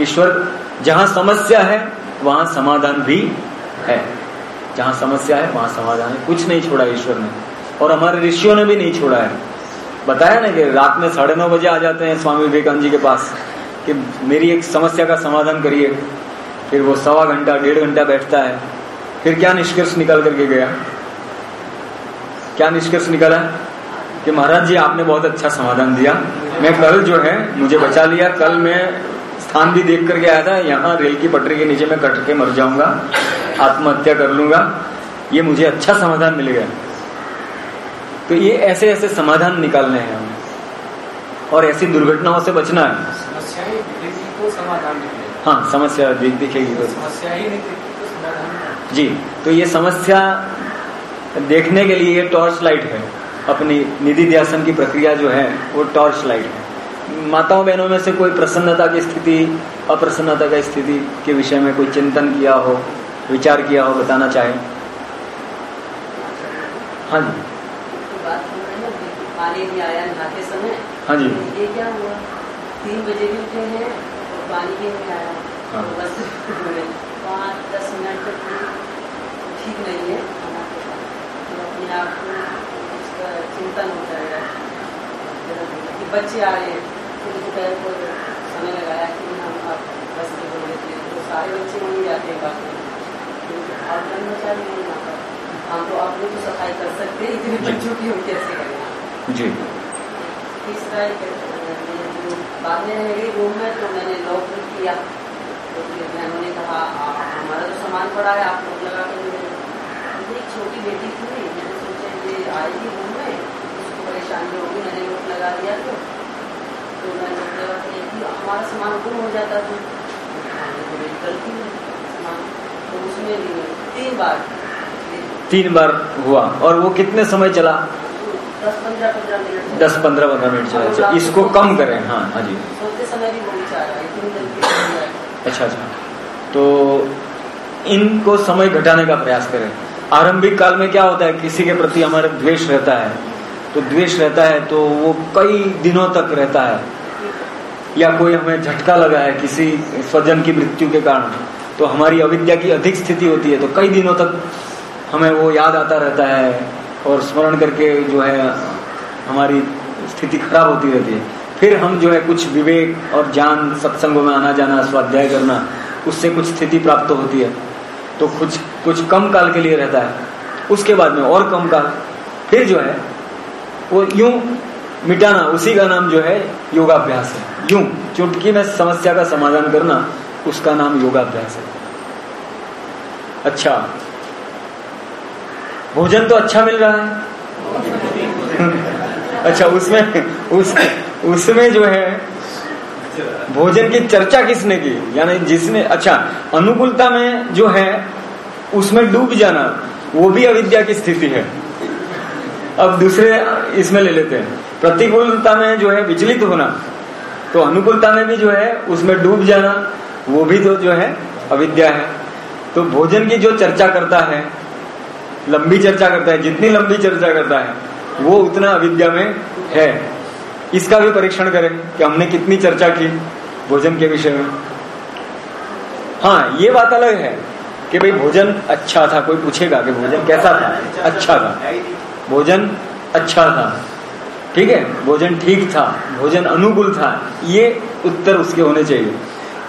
ईश्वर जहाँ समस्या है वहाँ समाधान भी है। जहाँ समस्या है, वहाँ समाधान है। कुछ नहीं छोड़ा ईश्वर ने। और हमारे ऋषियों ने भी नहीं छोड़ा है। बताया ना कि रात में साढ़े नौ बजे आ जाते हैं स्वामी विवेकानंद जी के पास कि मेरी एक समस्या का समाधान करिए। फिर वो सवा घंटा, डेढ़ घंटा बैठता है। फिर क्या निष्कर्ष निकाल करके गया? क्या निष्कर्ष निकाला? कि महाराज जी, आपने बहुत अच्छा समाधान दिया। मैं कल जो है, मुझे बचा लिया। कल मैं भी देख करके आया था यहाँ रेल की पटरी के नीचे मैं कट के मर जाऊँगा आत्महत्या कर लूँगा। ये मुझे अच्छा समाधान मिल गया। तो ये ऐसे ऐसे समाधान निकालने हैं हमें। और ऐसी दुर्घटनाओं से बचना है।
तो
हाँ समस्या दिख दिखेगी तो।
समस्या ही नहीं
जी तो ये समस्या देखने के लिए ये टॉर्च लाइट है। अपनी निधि ध्यासन की प्रक्रिया जो है वो टॉर्च लाइट है। माताओं बहनों में से कोई प्रसन्नता की स्थिति अप्रसन्नता की स्थिति के विषय में कोई चिंतन किया हो विचार किया हो बताना चाहे? हाँ जी।
बात हो है
हाँ जी।
तो ये क्या हुआ? तीन बजे भी उठे हैं और पानी भी नहीं आया।
हाँ।
तो बस पाँच दस मिनट तक ठीक नहीं है। के। तो अपने आप को उसका चिंतन हो। जाएगा कि बच्चे आ रहे हैं। दोपहर को समय लगाया कि हम आप बस से बोल लेते हैं तो सारे बच्चे वहीं जाते हैं और कर्मचारी नहीं आता हम तो अपने तो सफ़ाई कर सकते हैं इतने बच्चों की हम कैसे करें?
जी।
तीसरा जो बाद में मेरे रूम में तो मैंने लॉक किया। तो फिर बहनों ने कहा "आ, हमारा जो सामान पड़ा है आप लोग लगा कर एक छोटी बेटी थी मैंने सोचा ये आएगी रूम में उसको परेशानी होगी मैंने लॉक लगा दिया तो। हमारा सामान गुम हो जाता तीन बार
तीन बार हुआ। और वो कितने समय चला?
दस पंद्रह पंद्रह मिनट
चला। अच्छा, इसको कम करें। हाँ हाँ जी।
सोते समय भी
अच्छा अच्छा। तो इनको समय घटाने का प्रयास करें। आरंभिक काल में क्या होता है? किसी के प्रति हमारा द्वेष रहता है। तो द्वेष रहता है तो वो कई दिनों तक रहता है। या कोई हमें झटका लगा है, किसी स्वजन की मृत्यु के कारण तो हमारी अविद्या की अधिक स्थिति होती है तो कई दिनों तक हमें वो याद आता रहता है और स्मरण करके जो है, हमारी स्थिति खराब होती रहती है। फिर हम जो है, कुछ विवेक और ज्ञान सत्संगों में आना जाना, स्वाध्याय करना, उससे कुछ स्थिति प्राप्त होती है। तो कुछ कुछ कम काल के लिए रहता है। उसके बाद में और कम काल, फिर जो है वो यूँ मिटाना, उसी का नाम जो है योगाभ्यास है। यूँ चुटकी में समस्या का समाधान करना, उसका नाम योगाभ्यास है। अच्छा। भोजन तो अच्छा मिल रहा है। अच्छा उसमें, उस, उसमें जो है, भोजन की चर्चा किसने की? यानी जिसने अच्छा अनुकूलता में जो है, उसमें डूब जाना, वो भी अविद्या की स्थिति है। अब दूसरे इसमें ले लेते हैं। प्रतिकूलता में जो है विचलित होना तो अनुकूलता में भी जो है उसमें डूब जाना, वो भी तो जो है अविद्या है। तो भोजन की जो चर्चा करता है, लंबी चर्चा करता है, जितनी लंबी चर्चा करता है, वो उतना अविद्या में है। इसका भी परीक्षण करें कि हमने कितनी चर्चा की भोजन के विषय में। हाँ ये बात अलग है कि भाई भोजन अच्छा था, कोई पूछेगा कि भोजन कैसा था? अच्छा था। भोजन अच्छा था। ठीक है? भोजन ठीक था भोजन अनुकूल था। ये उत्तर उसके होने चाहिए।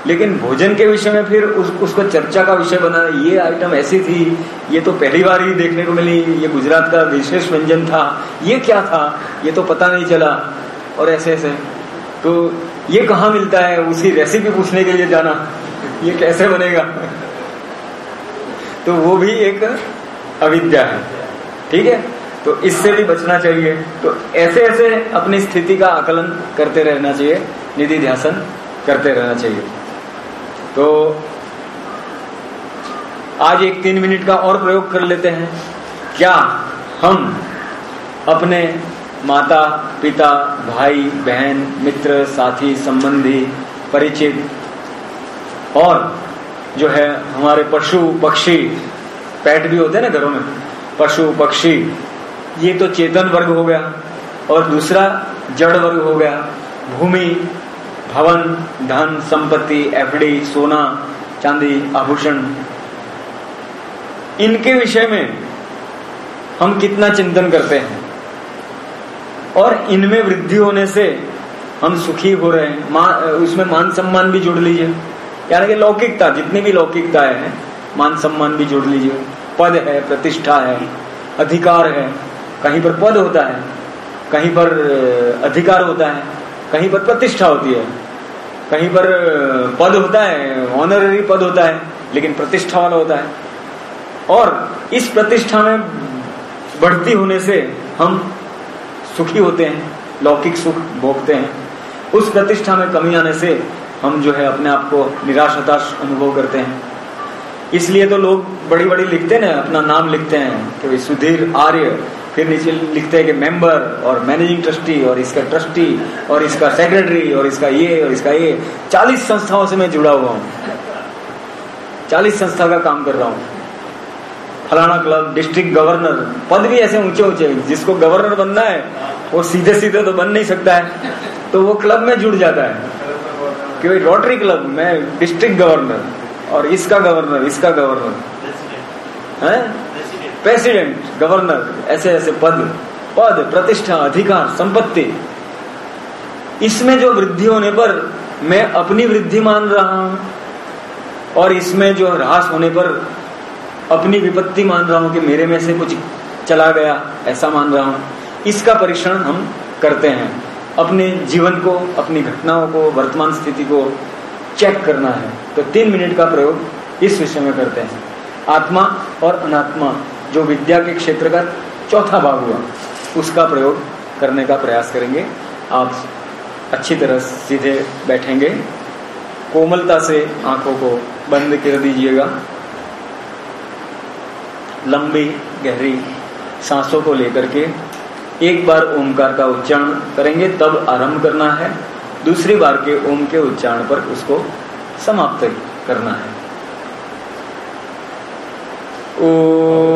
लेकिन भोजन के विषय में फिर उस, उसको चर्चा का विषय बना ये आइटम ऐसी थी ये तो पहली बार ही देखने को मिली ये गुजरात का विशेष व्यंजन था। ये क्या था? ये तो पता नहीं चला। और ऐसे ऐसे। तो ये कहाँ मिलता है? उसी रेसिपी पूछने के लिए जाना। ये कैसे बनेगा? तो वो भी एक अविद्या है। ठीक है? तो इससे भी बचना चाहिए। तो ऐसे ऐसे अपनी स्थिति का आकलन करते रहना चाहिए, निधि ध्यासन करते रहना चाहिए। तो आज एक तीन मिनट का और प्रयोग कर लेते हैं। क्या हम अपने माता, पिता, भाई, बहन, मित्र, साथी, संबंधी, परिचित और जो है हमारे पशु, पक्षी, पैट भी होते हैं ना घरों में, पशु, पक्षी ये तो चेतन वर्ग हो गया और दूसरा जड़ वर्ग हो गया। भूमि भवन धन संपत्ति एफडी सोना चांदी आभूषण। इनके विषय में हम कितना चिंतन करते हैं? और इनमें वृद्धि होने से हम सुखी हो रहे हैं। मा, उसमें मान सम्मान भी जोड़ लीजिए। यानी कि लौकिकता जितनी भी लौकिकता है मान सम्मान भी जोड़ लीजिए। पद है प्रतिष्ठा है अधिकार है कहीं पर पद होता है, कहीं पर अधिकार होता है, कहीं पर प्रतिष्ठा होती है, कहीं पर पद होता है ऑनररी पद होता है, लेकिन प्रतिष्ठा वाला होता है। और इस प्रतिष्ठा में बढ़ती होने से हम सुखी होते हैं, लौकिक सुख भोगते हैं। उस प्रतिष्ठा में कमी आने से हम जो है अपने आप को निराश हताश अनुभव करते हैं। इसलिए तो लोग बड़ी बड़ी लिखते हैं, अपना नाम लिखते हैं, कि सुधीर आर्य फिर नीचे लिखते हैं कि मेंबर और मैनेजिंग ट्रस्टी और इसका ट्रस्टी और इसका सेक्रेटरी और इसका ये और इसका ये। चालीस संस्थाओं से मैं जुड़ा हुआ हूँ। चालीस संस्था का काम कर रहा हूँ। फलाना क्लब डिस्ट्रिक्ट गवर्नर पद भी ऐसे ऊँचे ऊँचे जिसको गवर्नर बनना है, वो सीधे सीधे तो बन नहीं सकता है। तो वो क्लब में जुड़ जाता है। कि भाई रोटरी क्लब में डिस्ट्रिक्ट गवर्नर और इसका गवर्नर इसका गवर्नर है? प्रेसिडेंट गवर्नर ऐसे ऐसे पद पद, प्रतिष्ठा, अधिकार, संपत्ति। इसमें जो वृद्धि होने पर मैं अपनी वृद्धि मान रहा हूँ और इसमें जो ह्रास होने पर अपनी विपत्ति मान रहा हूँ कि मेरे में से कुछ चला गया, ऐसा मान रहा हूँ। इसका परीक्षण हम करते हैं। अपने जीवन को, अपनी घटनाओं को, वर्तमान स्थिति को चेक करना है। तो तीन मिनट का प्रयोग इस विषय में करते हैं। आत्मा और अनात्मा। जो विद्या के क्षेत्र का चौथा भाग हुआ, उसका प्रयोग करने का प्रयास करेंगे। आप अच्छी तरह सीधे बैठेंगे। कोमलता से आँखों को बंद कर दीजिएगा। लंबी, गहरी सांसों को लेकर के एक बार ओमकार का उच्चारण करेंगे, तब आरंभ करना है। दूसरी बार के ओम के उच्चारण पर उसको समाप्त करना है। ओ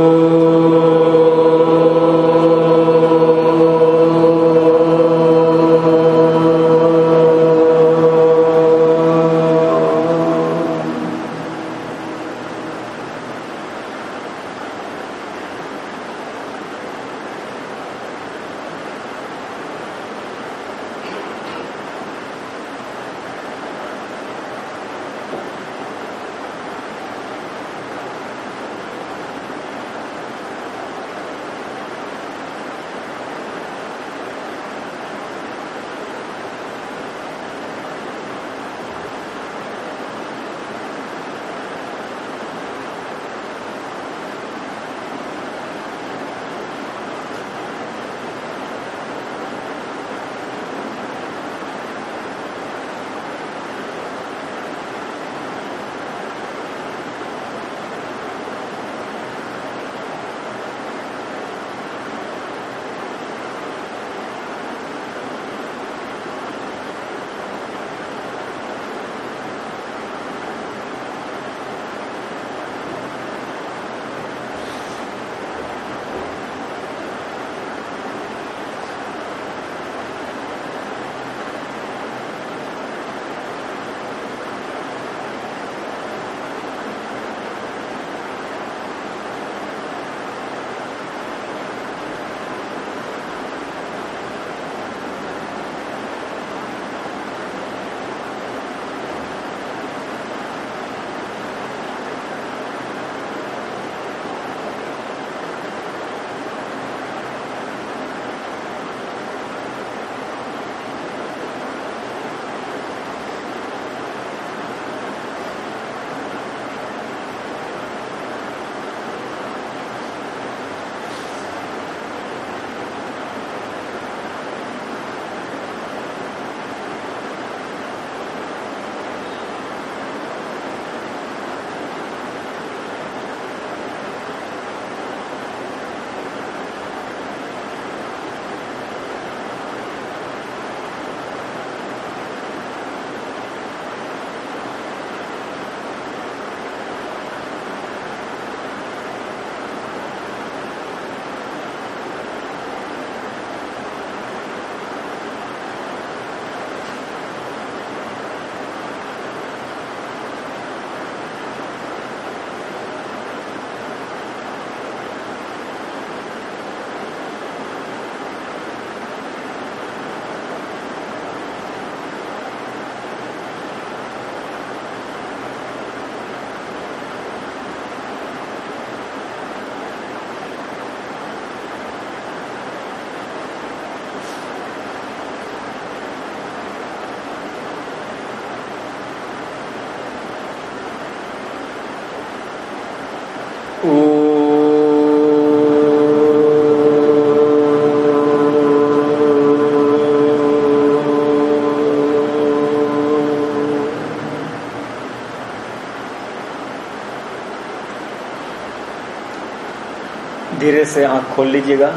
धीरे से आँख खोल लीजिएगा।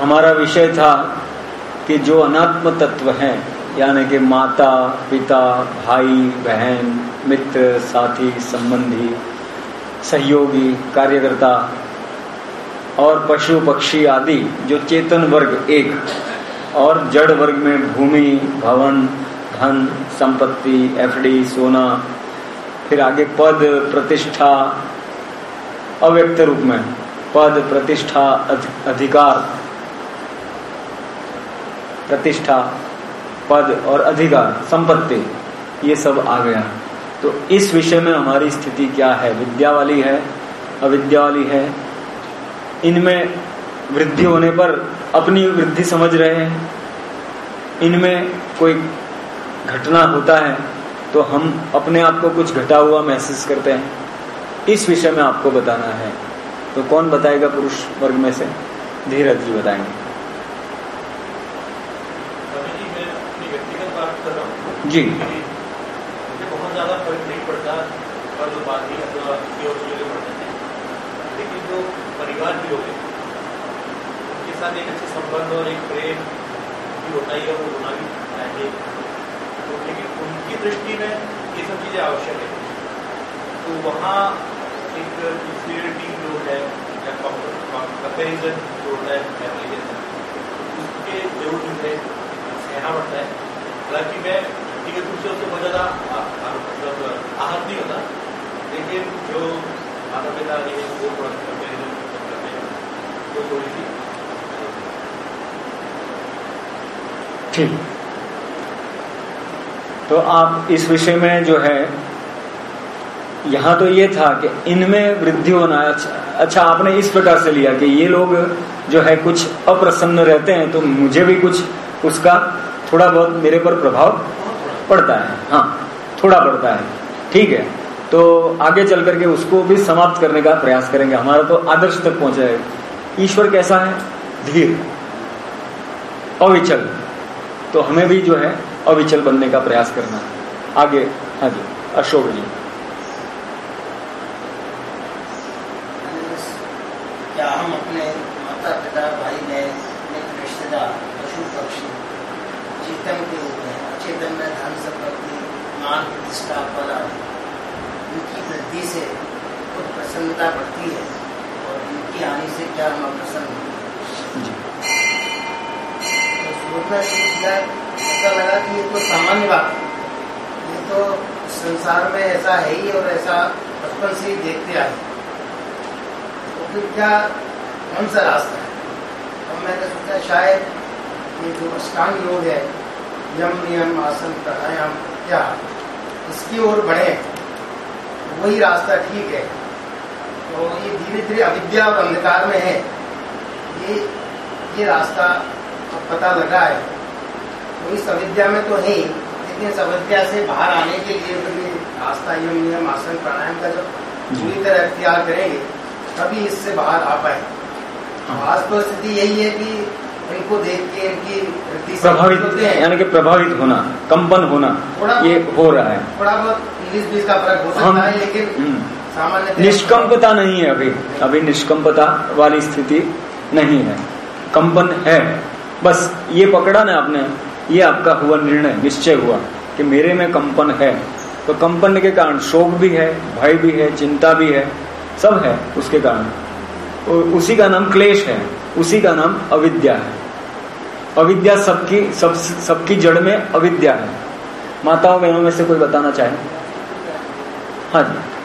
हमारा विषय था कि जो अनात्म तत्व हैं, यानी कि माता, पिता, भाई, बहन, मित्र, साथी, संबंधी, सहयोगी, कार्यकर्ता और पशु, पक्षी आदि, जो चेतन वर्ग एक और जड़ वर्ग में भूमि, भवन, धन, संपत्ति एफडी सोना, फिर आगे पद, प्रतिष्ठा अव्यक्त रूप में, पद, प्रतिष्ठा अधिकार। प्रतिष्ठा, पद और अधिकार, संपत्ति, ये सब आ गया। तो इस विषय में हमारी स्थिति क्या है? विद्या वाली है, अविद्या वाली है? इनमें वृद्धि होने पर अपनी वृद्धि समझ रहे हैं। इनमें कोई घटना होता है तो हम अपने आप को कुछ घटा हुआ महसूस करते हैं। इस विषय में आपको बताना है। तो कौन बताएगा पुरुष वर्ग में से? धीरज जी बताएँगे। जी
बहुत ज़्यादा फ़र्क नहीं पड़ता पर जो बाकी हैं लेकिन जो परिवार के लोग हैं उनके साथ एक अच्छे संबंध और एक प्रेम भी होता ही वो होना भी चाहिए लेकिन उनकी दृष्टि में ये सब चीज़ें आवश्यक है। तो वहाँ है, या कंपेरिजन है उसके ज़रूर मुझे पड़ता है। हालाँकि मैं व्यक्तिगत रूप से उससे बहुत ज़्यादा मतलब आहत नहीं होता। लेकिन जो माता पिता है वो कंपेरिजन करते हैं वो थोड़ी सी
ठीक। तो आप इस विषय में जो है यहाँ तो ये था कि इनमें वृद्धि होना अच्छा, अच्छा आपने इस प्रकार से लिया कि ये लोग जो है कुछ अप्रसन्न रहते हैं तो मुझे भी कुछ उसका थोड़ा बहुत मेरे पर प्रभाव पड़ता है। हाँ थोड़ा पड़ता है। ठीक है तो आगे चल करके उसको भी समाप्त करने का प्रयास करेंगे। हमारा तो आदर्श तक पहुंचाएगा ईश्वर कैसा है? धीर अविचल। तो हमें भी जो है अविचल बनने का प्रयास करना है। आगे हाँ जी अशोक जी
क्या हम अपने माता पिता भाई बहन रिश्तेदार पशु पक्षी चेतन के रूप में अचेतन में धन संपत्ति मान प्रतिष्ठा पद इनकी वृद्धि से कुछ प्रसन्नता बढ़ती है और इनकी हानि से क्या हम अप्रसन्न तो सोचना शुरू किया ऐसा लगा कि ये तो सामान्य बात है। ये तो संसार में ऐसा है ही और ऐसा बचपन से ही देखते आए। तो फिर क्या कौन सा रास्ता है? और मैंने सोचा शायद ये जो अष्टांग योग है यम नियम आसन प्राणायाम क्या इसकी ओर बढ़े? वही रास्ता ठीक है। तो ये धीरे धीरे अविद्या और अंधकार में है। ये ये रास्ता अब पता लगा है। तो इस अविद्या में तो है लेकिन इस अविद्या से बाहर आने के लिए फिर ये रास्ता यम नियम आसन प्राणायाम का जब पूरी तरह अख्तियार करेंगे तभी इससे बाहर आ पाए। हाँ। आज तो स्थिति यही है कि इनको देख के इनकी
प्रभावित यानी कि प्रभावित होना कंपन होना ये हो रहा है।
थोड़ा बहुत उन्नीस बीस का फ़र्क हो सकता है लेकिन
निष्कंपता नहीं है अभी। अभी निष्कंपता वाली स्थिति नहीं है। कंपन है। बस ये पकड़ा ना आपने। ये आपका हुआ निर्णय, निश्चय हुआ कि मेरे में कंपन है। तो कंपन के कारण शोक भी है, भय भी है, चिंता भी है, सब है उसके कारण। उसी का नाम क्लेश है। उसी का नाम अविद्या है। अविद्या सबकी, सब, सबकी जड़ में अविद्या है। माताओं बहनों में से कोई बताना चाहे? हाँ जी।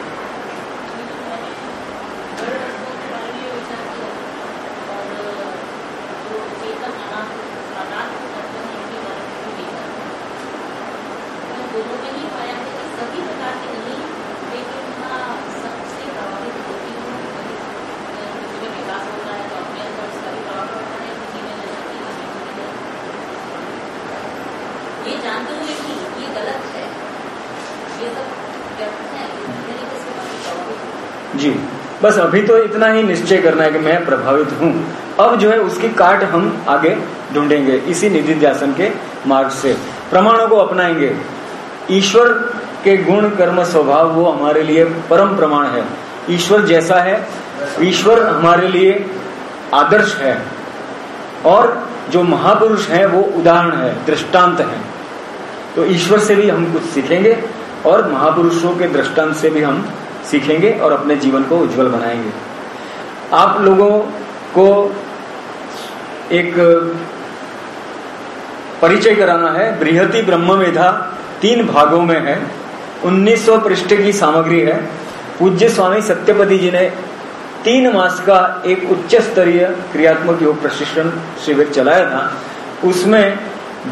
बस अभी तो इतना ही निश्चय करना है कि मैं प्रभावित हूँ। अब जो है उसकी काट हम आगे ढूंढेंगे, इसी निधि ध्यान के मार्ग से। प्रमाणों को अपनाएँगे। ईश्वर के गुण, कर्म, स्वभाव, वो हमारे लिए परम प्रमाण है। ईश्वर जैसा है। ईश्वर हमारे लिए आदर्श है। और जो महापुरुष है, वो उदाहरण है, दृष्टांत है। तो ईश्वर से भी हम कुछ सीखेंगे और महापुरुषों के दृष्टांत से भी हम सीखेंगे और अपने जीवन को उज्जवल बनाएँगे। आप लोगों को एक परिचय कराना है। बृहति ब्रह्म मेधा तीन भागों में है। 1900 पृष्ठ की सामग्री है। पूज्य स्वामी सत्यपति जी ने तीन मास का एक उच्च स्तरीय क्रियात्मक योग प्रशिक्षण शिविर चलाया था। उसमें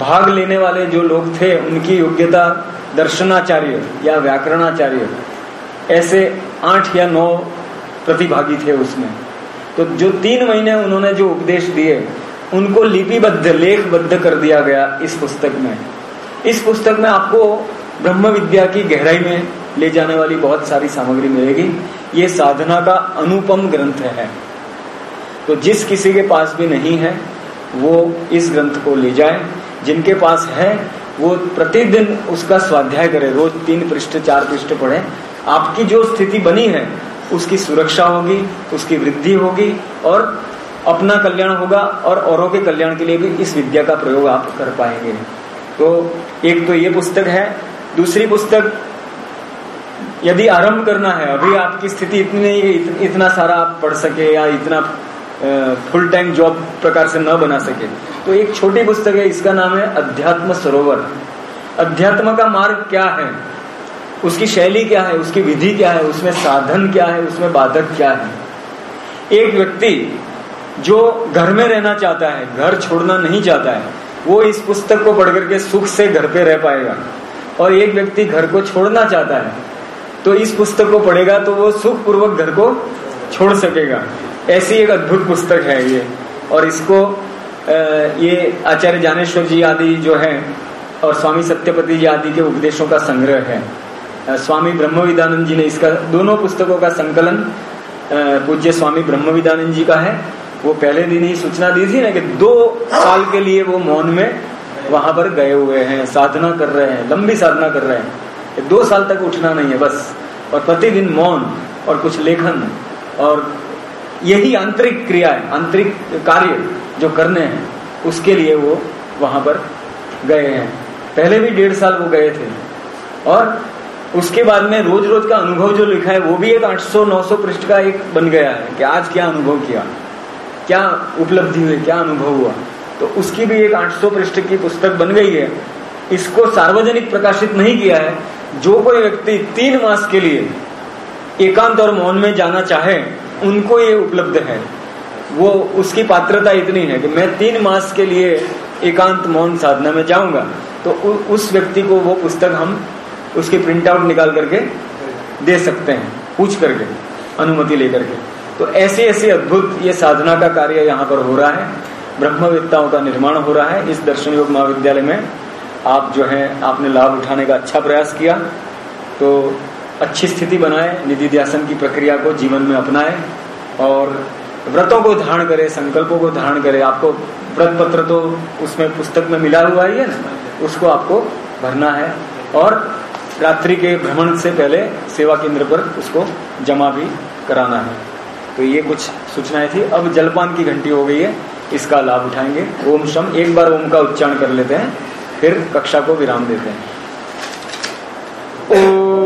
भाग लेने वाले जो लोग थे, उनकी योग्यता दर्शनाचार्य या व्याकरणाचार्य, ऐसे आठ या नौ प्रतिभागी थे उसमें। तो जो तीन महीने उन्होंने जो उपदेश दिए, उनको लिपिबद्ध, लेखबद्ध कर दिया गया इस पुस्तक में। इस पुस्तक में आपको ब्रह्म विद्या की गहराई में ले जाने वाली बहुत सारी सामग्री मिलेगी। ये साधना का अनुपम ग्रंथ है। तो जिस किसी के पास भी नहीं है, वो इस ग्रंथ को ले जाए। जिनके पास है, वो प्रतिदिन उसका स्वाध्याय करे। रोज तीन पृष्ठ, चार पृष्ठ पढ़े। आपकी जो स्थिति बनी है, उसकी सुरक्षा होगी, उसकी वृद्धि होगी और अपना कल्याण होगा और औरों के कल्याण के लिए भी इस विद्या का प्रयोग आप कर पाएँगे। तो एक तो ये पुस्तक है। दूसरी पुस्तक, यदि आरंभ करना है, अभी आपकी स्थिति इतनी नहीं है इतना सारा आप पढ़ सके या इतना फुल टाइम जॉब प्रकार से न बना सके तो एक छोटी पुस्तक है, इसका नाम है अध्यात्म सरोवर। अध्यात्म का मार्ग क्या है? उसकी शैली क्या है? उसकी विधि क्या है? उसमें साधन क्या है? उसमें बाधक क्या है? एक व्यक्ति जो घर में रहना चाहता है, घर छोड़ना नहीं चाहता है, वो इस पुस्तक को पढ़ करके सुख से घर पे रह पाएगा। और एक व्यक्ति घर को छोड़ना चाहता है तो इस पुस्तक को पढ़ेगा तो वो सुख पूर्वक घर को छोड़ सकेगा। ऐसी एक अद्भुत पुस्तक है ये, और इसको ये आचार्य ज्ञानेश्वर जी आदि जो है और स्वामी सत्यपति जी आदि के उपदेशों का संग्रह है। स्वामी ब्रह्मविदानंद जी ने इसका, दोनों पुस्तकों का संकलन पूज्य स्वामी ब्रह्म विदानंद जी का है। वो पहले दिन ही सूचना दी थी ना कि दो साल के लिए वो मौन में वहाँ पर गए हुए हैं, साधना कर रहे हैं, लंबी साधना कर रहे हैं। दो साल तक उठना नहीं है बस, और प्रतिदिन मौन और कुछ लेखन और यही आंतरिक क्रिया है, आंतरिक कार्य। जो करने हैं, उसके लिए वो वहाँ पर गए हैं। पहले भी डेढ़ साल वो गए थे। और उसके बाद में रोज रोज का अनुभव जो लिखा है, वो भी एक 800-900 पृष्ठ का एक बन गया है कि आज क्या अनुभव किया, क्या उपलब्धि हुई, क्या अनुभव हुआ। तो उसकी भी एक 800 पृष्ठ की पुस्तक बन गई है। इसको सार्वजनिक प्रकाशित नहीं किया है। जो कोई व्यक्ति तीन मास के लिए एकांत और मौन में जाना चाहे, उनको ये उपलब्ध है। वो उसकी पात्रता इतनी है कि मैं तीन मास के लिए एकांत मौन साधना में जाऊँगा। तो उ, उस व्यक्ति को वो पुस्तक हम उसकी प्रिंट आउट निकाल करके दे सकते हैं पूछ करके अनुमति लेकर के। तो ऐसे ऐसे अद्भुत ये साधना का कार्य यहाँ पर हो रहा है। ब्रह्मविद्ताओं का निर्माण हो रहा है। इस दर्शन योग महाविद्यालय में आप जो है आपने लाभ उठाने का अच्छा प्रयास किया। तो अच्छी स्थिति बनाए निधि ध्यासन की प्रक्रिया को जीवन में अपनाए और व्रतों को धारण करे, संकल्पों को धारण करे, आपको व्रत पत्र तो उसमें पुस्तक में मिला हुआ ही है ना? उसको आपको भरना है। और रात्रि के भ्रमण से पहले सेवा केंद्र पर उसको जमा भी कराना है। तो ये कुछ सूचनाएँ थी। अब जलपान की घंटी हो गई है। इसका लाभ उठाएँगे। ओम शम एक बार ओम का उच्चारण कर लेते हैं। फिर कक्षा को विराम देते हैं। धन्यवाद